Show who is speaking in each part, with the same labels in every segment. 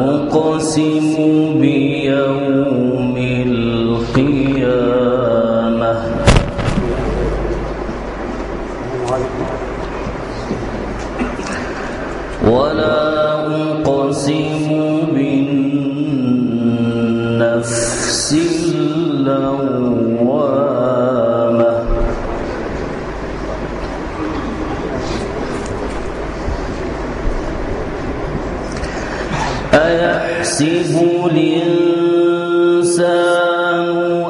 Speaker 1: أقسم بيوم القيامة. ولا أقسم بالنفس اللوامة أيحسب الإنسان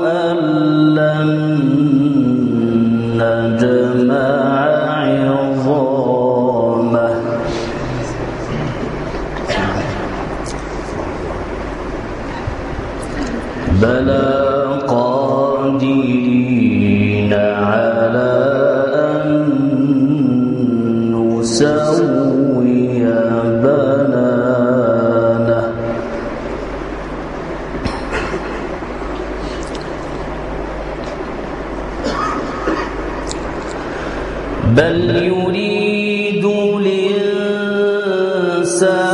Speaker 1: أن لن نجمع عظامه. بلى قادرين الإنسان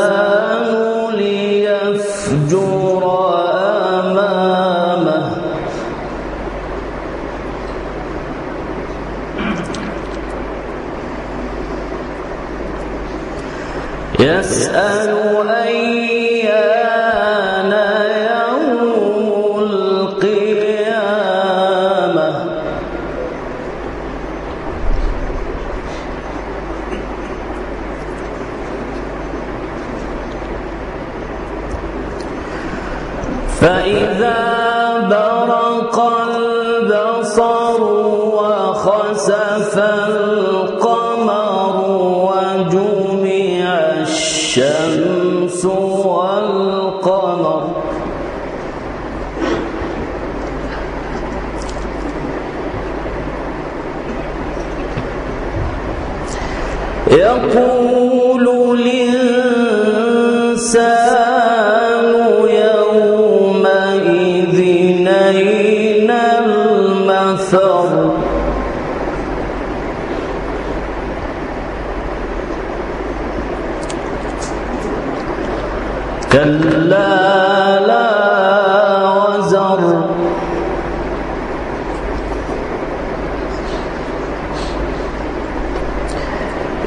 Speaker 1: وخسف القمر وجمع الشمس والقمر. يقول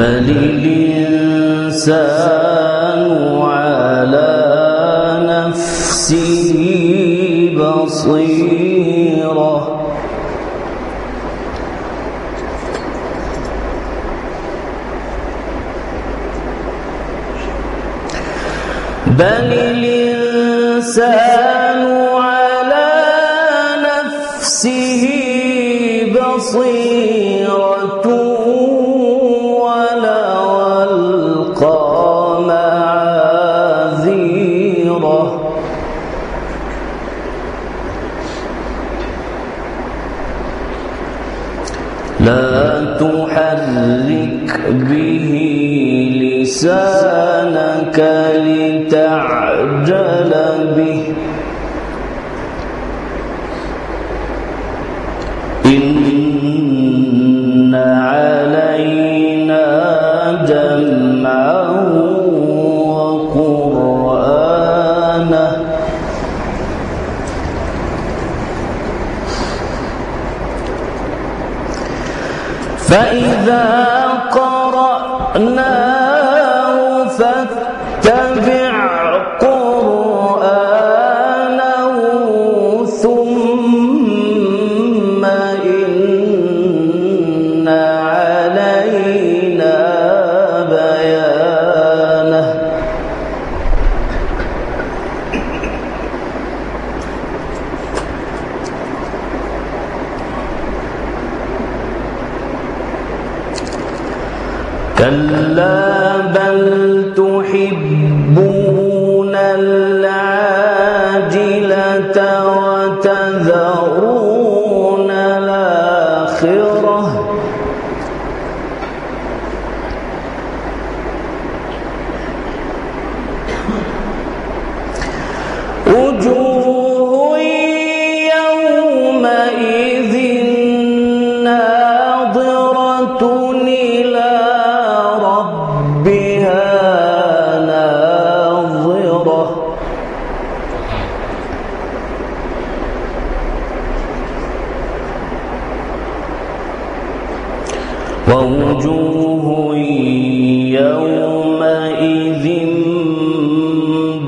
Speaker 1: بل الإنسان على نفسه بصيرة. بل الإنسان على نفسه بصيرة. تحرك به لسانك لتعجل به. إن فإذا تحبون العاجلة وتذرون الآخرة. وجوه يومئذ ناظرة إلى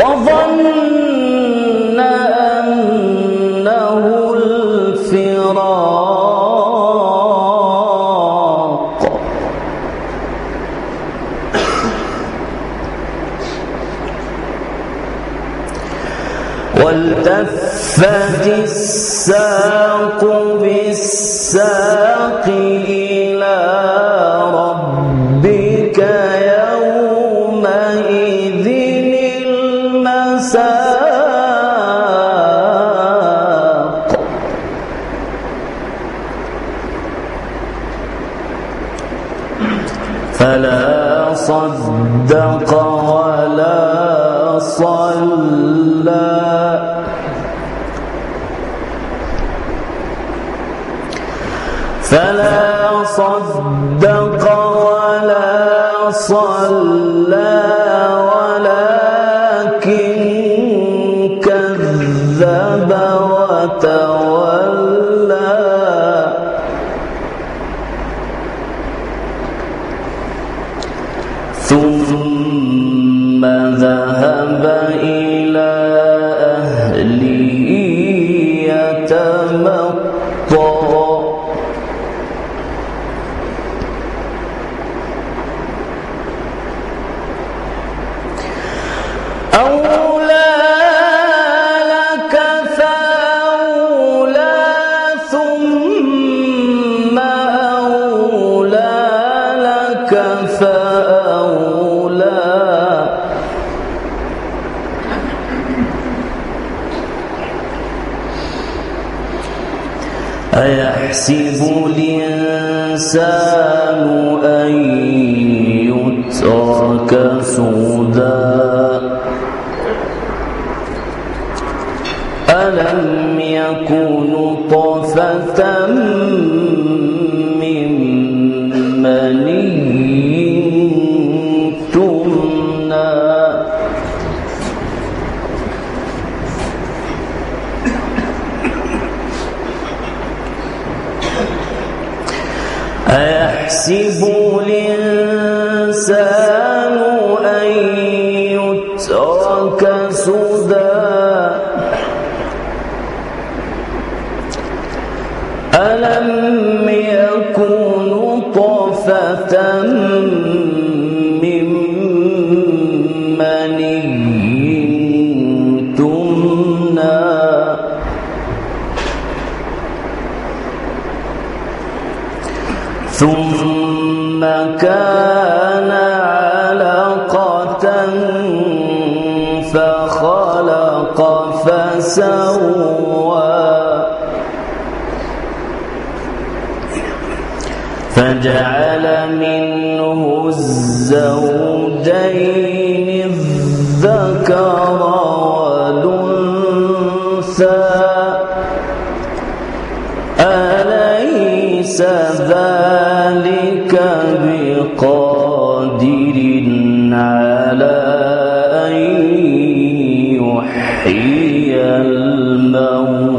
Speaker 1: وظن أنه الفراق. والتفت الساق بالساق إلى ربك فلا صدق ولا صلى. فلا صدق ولا صلى. أيحسب الإنسان أن يترك سدى. ألم يكن طفة أيحسب الإنسان أن يترك سدى؟ ألم يكن طفة كان علقة فخلق فسوى. فجعل منه الزوجين الذكر والأنثى. أليس ذلك قادر على أن يحيي الموتى.